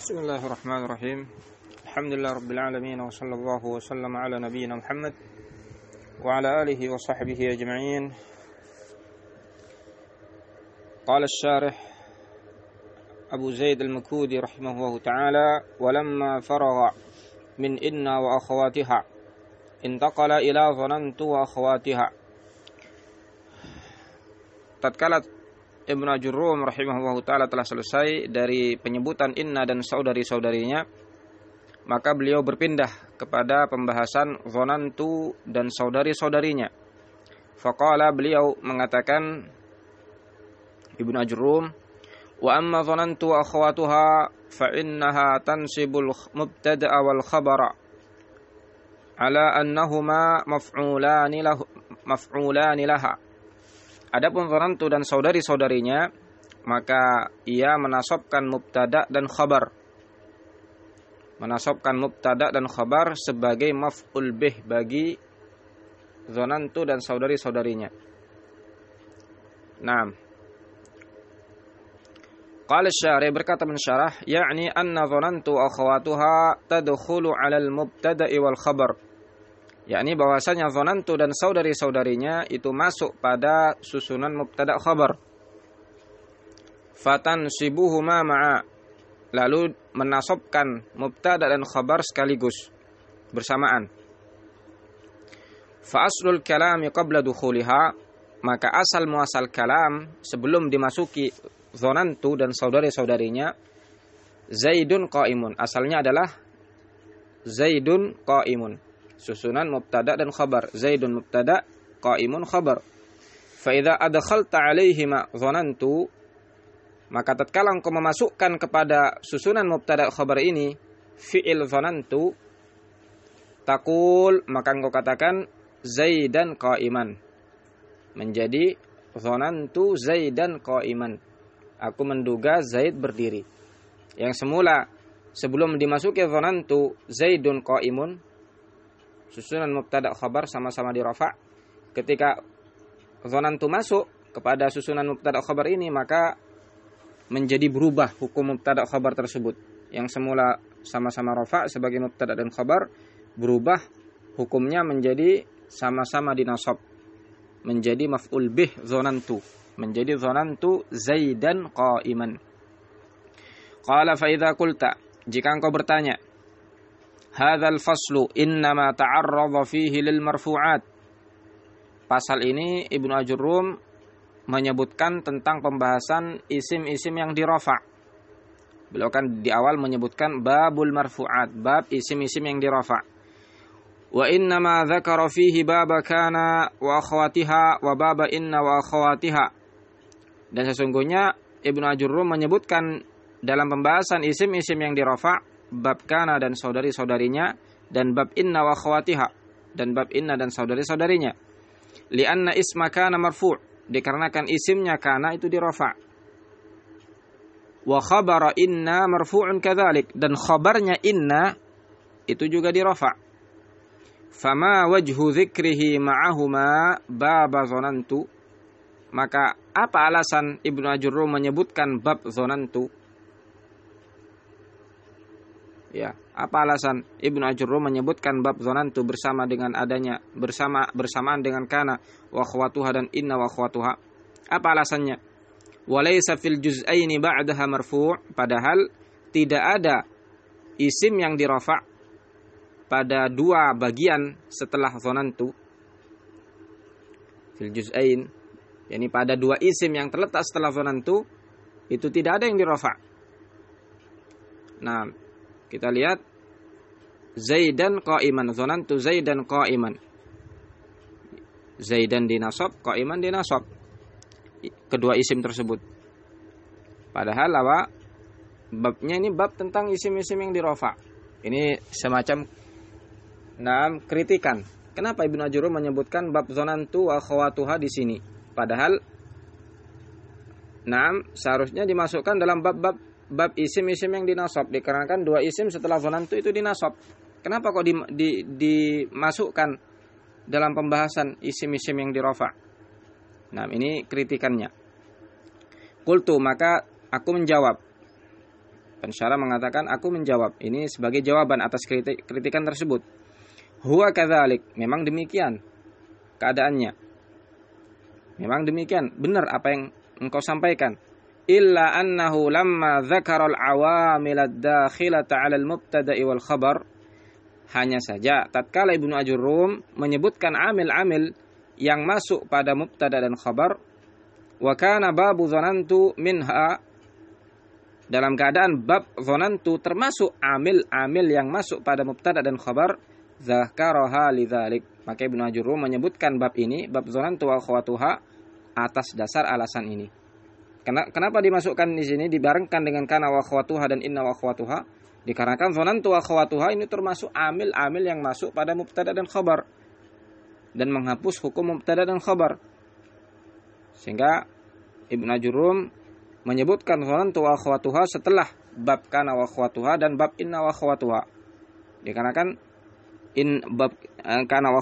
بسم الله الرحمن الرحيم. الحمد لله رب العالمين وصلى الله وسلم على نبينا محمد وعلى آله وصحبه أجمعين. قال الشارح أبو زيد المكودي رحمه الله تعالى ولما فرغ من إنا وأخواتها انتقل إلى ظننت وأخواتها. tatkala Ibnu Ajurrum rahimahullah taala telah selesai dari penyebutan inna dan saudari-saudarinya. Maka beliau berpindah kepada pembahasan zonantu dan saudari-saudarinya. Faqala beliau mengatakan Ibnu Ajurrum wa amma zonantu wa akhwatuha fa innaha tansibul mubtada'a wal khabara ala annahuma maf'ulani lahu maf'ulani laha Adapun zonantu dan saudari-saudarinya maka ia menasobkan mubtada dan khabar. Menasobkan mubtada dan khabar sebagai maf'ul bih bagi zonantu dan saudari-saudarinya. Naam. Qala syari berkata mensyarah, yakni anna zonantu akhawatuha tadkhulu 'ala al-mubtada'i wal khabar yakni bahwasanya zonantu dan saudari-saudarinya itu masuk pada susunan mubtada khabar. Fatan sibuhuma ma'a lalu menasobkan mubtada dan khabar sekaligus bersamaan. Fa aslul kalami qabla dukhuliha maka asal muasal kalam sebelum dimasuki zonantu dan saudari-saudarinya Zaidun qaimun asalnya adalah Zaidun qaimun susunan mubtada dan khabar. Zaidun mubtada qaimun khabar. Fa idza adkhalta alaihima dhanantu maka tatkala engkau memasukkan kepada susunan mubtada khabar ini fi'il dhanantu takul maka engkau katakan zaidan qaiman. Menjadi dhanantu zaidan qaiman. Aku menduga zaid berdiri. Yang semula sebelum dimasuki dhanantu zaidun qaimun susunan mubtada khabar sama-sama di rafa. Ketika zonantu masuk kepada susunan mubtada khabar ini maka menjadi berubah hukum mubtada khabar tersebut. Yang semula sama-sama rafa sebagai mubtada dan khabar berubah hukumnya menjadi sama-sama dinasab. Menjadi maf'ul bih zonantu menjadi zonantu zaidan qaiman. Qala fa idza qulta. Jika engkau bertanya Hadzal faslu innama ta'arradha fihi lil marfu'at. Pasal ini Ibnu Ajurrum menyebutkan tentang pembahasan isim-isim yang dirafa. Beliau kan di awal menyebutkan babul marfu'at, bab isim-isim yang dirafa. Wa innama dzakara fihi baba kana wa akhawatiha wa baba inna wa akhawatiha. Dan sesungguhnya Ibnu Ajurrum menyebutkan dalam pembahasan isim-isim yang dirafa bab kana dan saudari-saudarinya dan bab inna wa khawatiha dan bab inna dan saudari-saudarinya. Lianna isma kana marfu' dikarenakan isimnya kana itu dirafa. Wa khabara inna marfu'un kadzalik dan khabarnya inna itu juga dirafa. Fama wajhu dzikrihi ma'ahuma baba zonantu maka apa alasan Ibnu Ajurrum menyebutkan bab zonantu Ya, apa alasan Ibnu Ajurrum menyebutkan bab zonantu bersama dengan adanya bersama bersamaan dengan kana wa khawatuha dan inna wa khawatuha? Apa alasannya? Walaysa fil juz'aini ba'daha marfu' padahal tidak ada isim yang dirafa pada dua bagian setelah zonantu fil juz'ain yakni pada dua isim yang terletak setelah zonantu itu tidak ada yang dirafa. Nah, kita lihat Zaidan qaiman, zonantu Zaidan qaiman. Zaidan dinasab, qaiman dinasab. Kedua isim tersebut. Padahal apa? Babnya ini bab tentang isim-isim yang dirofa. Ini semacam enam kritikan. Kenapa Ibnu Ajurum menyebutkan bab zonantu wa khawatuha di sini? Padahal Nah, seharusnya dimasukkan dalam bab-bab bab isim-isim yang dinasab dikarenakan dua isim setelah zonantu itu dinasab. Kenapa kok di, di, dimasukkan dalam pembahasan isim-isim yang dirofa? Nah, ini kritikannya. Kultu maka aku menjawab. Pensyarah mengatakan aku menjawab. Ini sebagai jawaban atas kritik, kritikan tersebut. Huwa kadzalik. Memang demikian keadaannya. Memang demikian. Benar apa yang engkau sampaikan. Illa annahu lamma dzakara al-awamil ad-dakhilata 'ala al-mubtada'i wal khabar. Hanya saja tatkala Ibnu Ajurum menyebutkan amil-amil yang masuk pada mubtada dan khabar wa kana babu zanantu minha dalam keadaan bab zanantu termasuk amil-amil yang masuk pada mubtada dan khabar zakaraha lidzalik maka Ibnu Ajurum menyebutkan bab ini bab zanantu wa khawatuha atas dasar alasan ini kenapa dimasukkan di sini dibarengkan dengan kana wa khawatuha dan inna wa khawatuha Dikarenakan zonantu akhwatuha ini termasuk amil-amil yang masuk pada mubtada dan khabar dan menghapus hukum mubtada dan khabar. Sehingga Ibnu Ajurum menyebutkan zonantu akhwatuha setelah bab kana wa dan bab inna wa akhwatuha. Dikarenakan in bab eh, kana wa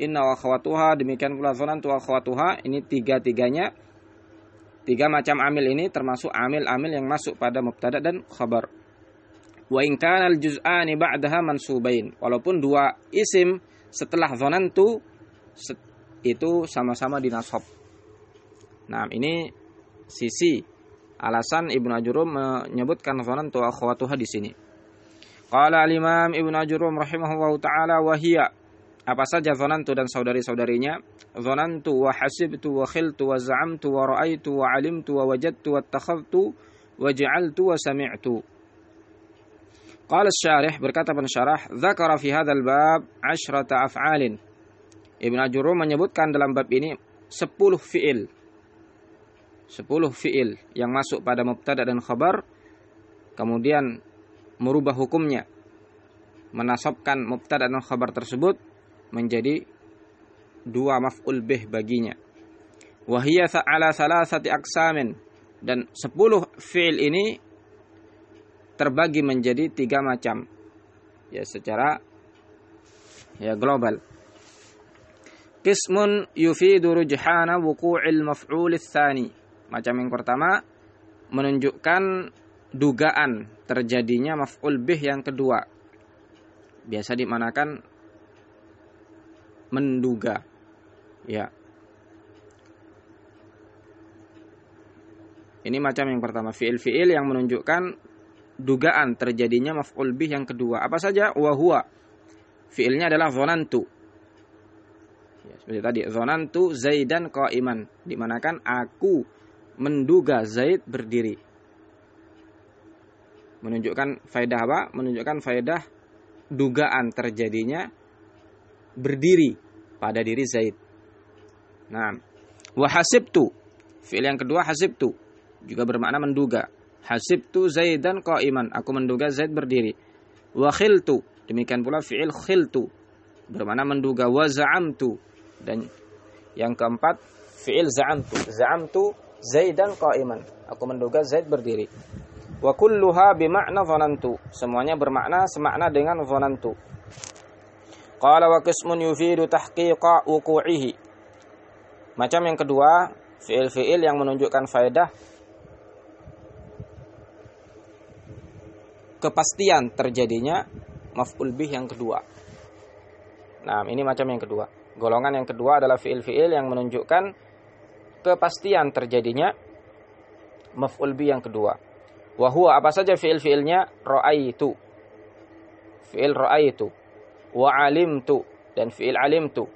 inna wa akhwatuha, demikian pula zonantu akhwatuha ini tiga-tiganya tiga macam amil ini termasuk amil-amil yang masuk pada mubtada dan khabar. Wa in kana al juz'ani ba'daha mansubain. Walaupun dua isim setelah zonantu itu sama-sama dinasab. Nah ini sisi alasan Ibnu Ajurum menyebutkan zonantu akhwatuha di sini. Qala al imam Ibnu Ajurum rahimahullahu taala wa hiya apa saja zonantu dan saudari-saudarinya zonantu wa hasibtu wa khiltu wa za'amtu wa ra'aitu wa alimtu wa wajadtu wa takhadtu wa ja'altu wa sami'tu Qala syarih berkata pensyarah, "Dzakara fi hadzal bab asyrata af'alin." Ibnu Ajurum menyebutkan dalam bab ini 10 fiil. 10 fiil yang masuk pada mubtada dan khabar kemudian merubah hukumnya. Menasabkan mubtada dan khabar tersebut menjadi dua maf'ul bih baginya. Wahiyya ala salasati aksamin dan 10 fiil ini terbagi menjadi tiga macam ya secara ya global Qismun yufidu rujhana wuqu'il maf'ul tsani. Macam yang pertama menunjukkan dugaan terjadinya maf'ul bih yang kedua. Biasa dimanakan menduga. Ya. Ini macam yang pertama fiil-fiil yang menunjukkan dugaan terjadinya maf'ul bih yang kedua. Apa saja? Wa huwa. Fiilnya adalah zonantu. Ya, seperti tadi, zonantu Zaidan qaiman. Dimanakan aku menduga Zaid berdiri. Menunjukkan faedah apa? Menunjukkan faedah dugaan terjadinya berdiri pada diri Zaid. Nah, wa hasibtu. Fiil yang kedua hasibtu juga bermakna menduga Hasibtu Zaidan qa'iman. Aku menduga Zaid berdiri. Wa khiltu. Demikian pula fi'il khiltu. Bermakna menduga wa za'amtu. Dan yang keempat fi'il za'amtu. Za'amtu Zaidan qa'iman. Aku menduga Zaid berdiri. Wa kulluha dhanantu. Semuanya bermakna semakna dengan dhanantu. Qala wa qismun yufidu tahqiqa wuku'ihi. Macam yang kedua, fi'il-fi'il yang menunjukkan faedah kepastian terjadinya maf'ul bih yang kedua. Nah, ini macam yang kedua. Golongan yang kedua adalah fiil-fiil yang menunjukkan kepastian terjadinya maf'ul bih yang kedua. Wahua apa saja fiil-fiilnya? Ra'aitu. Fiil ra'aitu. Wa alimtu dan fiil alimtu.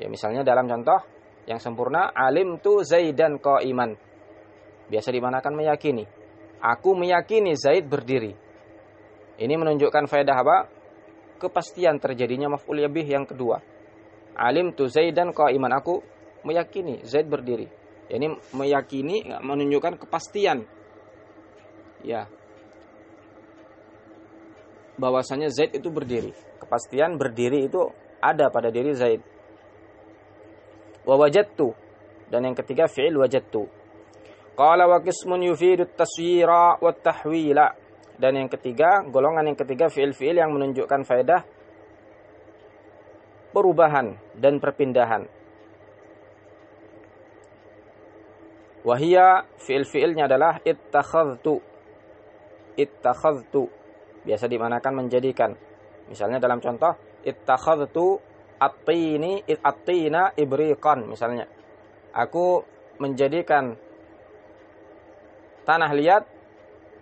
Ya misalnya dalam contoh yang sempurna alimtu Zaidan qaiman. Biasa dimanakan meyakini Aku meyakini Zaid berdiri. Ini menunjukkan faedah apa? Kepastian terjadinya maf'ul bih yang kedua. Alim tu Zaidan iman aku meyakini Zaid berdiri. Ini meyakini menunjukkan kepastian. Ya. Bahwasanya Zaid itu berdiri. Kepastian berdiri itu ada pada diri Zaid. Wa wajadtu dan yang ketiga fi'il wajadtu Qala wa qismun yufidu taswira wa tahwila. Dan yang ketiga, golongan yang ketiga fiil-fiil yang menunjukkan faedah perubahan dan perpindahan. Wahia fiil-fiilnya adalah ittakhadtu. ittakhadtu biasa dimanakan menjadikan. Misalnya dalam contoh ittakhadtu at-tini at-tina ibriqan misalnya. Aku menjadikan tanah liat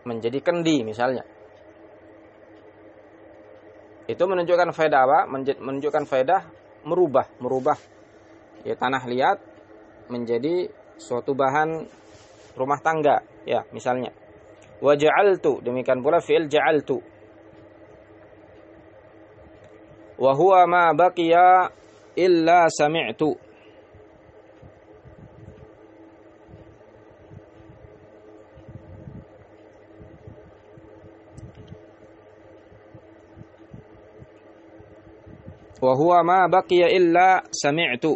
menjadi kendi misalnya. Itu menunjukkan faedah apa? Menunjukkan faedah merubah merubah. Ya tanah liat menjadi suatu bahan rumah tangga ya misalnya wa ja'altu demikian pula fi'il ja'altu. Wa huwa ma baqiya illa sami'tu. Wa huwa ma baqiya illa sami'tu.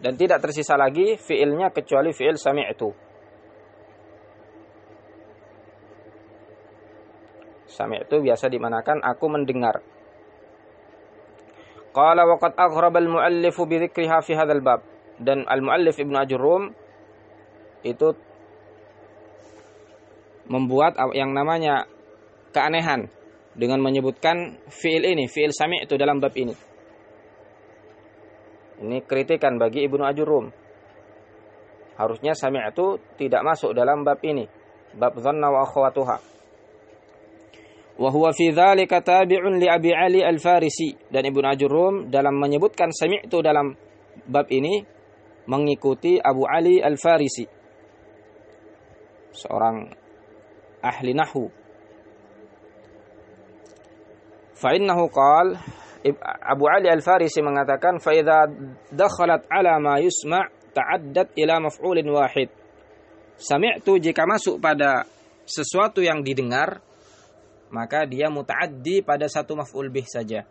Dan tidak tersisa lagi fiilnya kecuali fiil sami'tu sami'tu biasa dimanakan aku mendengar qala wa qad aghraba al muallif bi dzikriha fi hadzal bab dan al muallif Ibnu Ajurrum itu membuat yang namanya keanehan dengan menyebutkan fiil ini fiil sami'tu dalam bab ini ini kritikan bagi Ibnu Ajurum. Harusnya sami'tu tidak masuk dalam bab ini. Bab dhanna wa akhwatuha. Wa huwa fi dzalika tabi'un li Abi Ali Al-Farisi dan Ibnu Ajurum dalam menyebutkan sami'tu dalam bab ini mengikuti Abu Ali Al-Farisi. Seorang ahli nahwu. Fa innahu qala Abu Ali Al-Farisi mengatakan faida dakhalat ala ma yusma' ta'addat ila maf'ulin wahid. Sami'tu jika masuk pada sesuatu yang didengar maka dia muta'addi pada satu maf'ul bih saja.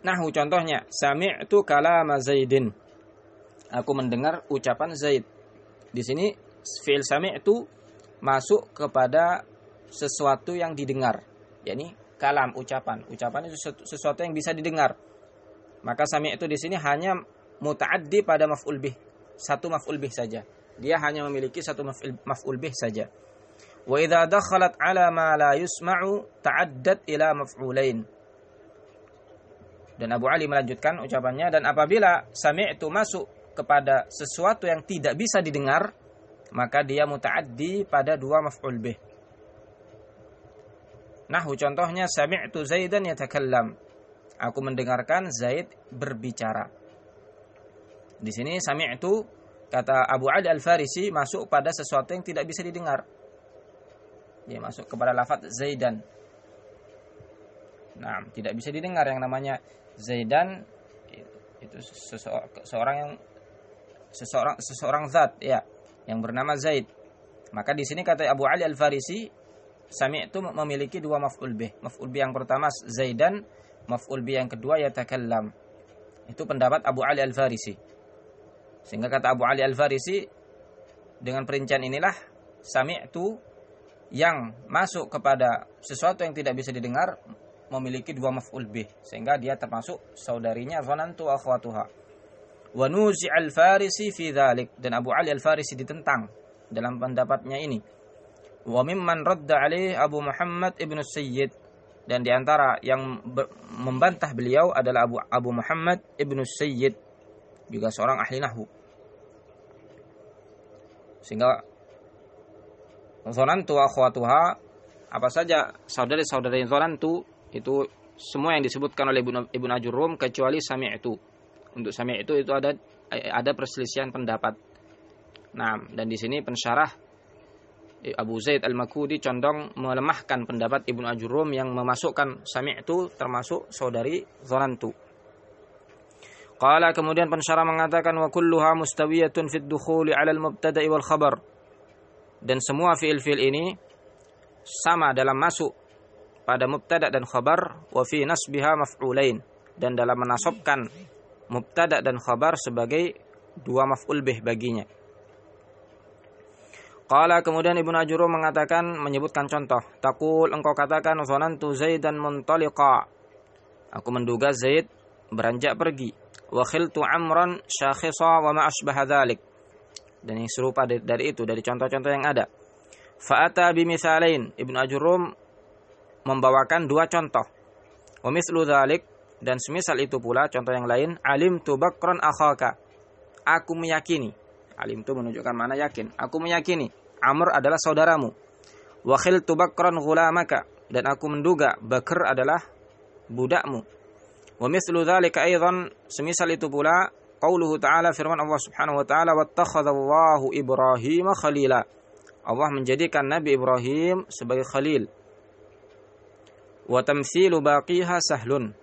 Nah, contohnya sami'tu kalama Zaidin. Aku mendengar ucapan Zaid. Di sini fi'il sami'tu masuk kepada sesuatu yang didengar. yakni kalam ucapan. Ucapan itu sesuatu yang bisa didengar. Maka sami itu di sini hanya mutaaddi pada maf'ul bih. Satu maf'ul bih saja. Dia hanya memiliki satu maf'ul bih saja. Idza dakhalat ala ma la yusma'u ta'addat ila maf'ulain. Dan Abu Ali melanjutkan ucapannya dan apabila sami'tu masuk kepada sesuatu yang tidak bisa didengar maka dia mutaaddi pada dua maf'ul bih. Nahu contohnya sami'tu Zaidan yatakallam. Aku mendengarkan Zaid berbicara. Di sini sami'tu kata Abu Ali Al-Farisi masuk pada sesuatu yang tidak bisa didengar. Dia masuk kepada lafaz Zaidan. Nah, tidak bisa didengar yang namanya Zaidan itu seseorang yang seseorang seseorang zat ya yang bernama Zaid. Maka di sini kata Abu Ali Al-Farisi Sami itu memiliki dua maf'ul bih. Maf'ul bih yang pertama Zaidan, maf'ul bih yang kedua yatakallam. Itu pendapat Abu Ali Al-Farisi. Sehingga kata Abu Ali Al-Farisi dengan perincian inilah sami itu yang masuk kepada sesuatu yang tidak bisa didengar memiliki dua maf'ul bih sehingga dia termasuk saudarinya zanantu akhwatuha. Wa nuzi al-Farisi fi dhalik. Dan Abu Ali Al-Farisi ditentang dalam pendapatnya ini. Wa mimman radda alaih Abu Muhammad ibnu Sayyid. Dan di antara yang membantah beliau adalah Abu Abu Muhammad ibnu Sayyid juga seorang ahli nahwu. Sehingga zonantu akhwatuha apa saja saudari-saudari zonantu itu semua yang disebutkan oleh Ibnu Ibnu Ajurum kecuali sami itu untuk sami itu itu ada ada perselisihan pendapat. Nah, dan di sini pensyarah Abu Zaid Al-Makudi condong melemahkan pendapat Ibnu Ajurum yang memasukkan sami itu termasuk saudari zonantu. Qala kemudian pensyarah mengatakan wa kulluha mustawiyatun fid dukhuli 'ala al-mubtada'i wal khabar. Dan semua fiil-fiil ini sama dalam masuk pada mubtada dan khabar wa fi nasbiha maf'ulain dan dalam menasobkan mubtada dan khabar sebagai dua maf'ul bih baginya. Qala kemudian Ibnu Ajuru mengatakan menyebutkan contoh. Takul engkau katakan zanantu Zaidan muntaliqa. Aku menduga Zaid beranjak pergi. Wa khiltu Amran syakhisa wa ma asbaha dzalik. Dan yang serupa dari itu dari contoh-contoh yang ada. Fa'ata bimisalain. Ibnu Ajurum membawakan dua contoh. Mislu dzalik dan semisal itu pula contoh yang lain alim tu bakron akhaka. Aku meyakini. Alim tu menunjukkan mana yakin. Aku meyakini Amr adalah saudaramu. Wa khiltu bakron ghulamaka dan aku menduga Bakr adalah budakmu. Wa mislu dzalika semisal itu pula qauluhu ta'ala firman Allah Subhanahu wa taala wattakhadallahu Ibrahim khalila. Allah menjadikan Nabi Ibrahim sebagai khalil. Wa tamsilu baqiha sahlun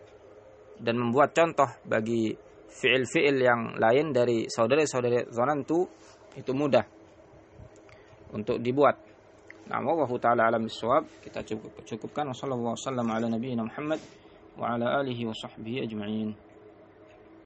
dan membuat contoh bagi fiil-fiil yang lain dari saudara-saudara zonantu itu mudah untuk dibuat. Nah, Allah taala alam bisawab. Kita cukup cukupkan sallallahu wasallam ala wa ala alihi wa sahbihi ajma'in.